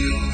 you.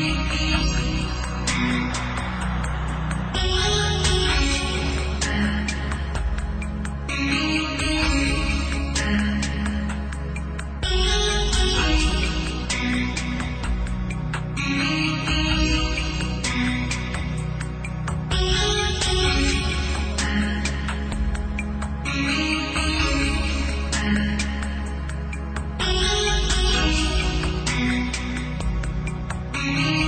Thank you. Thank.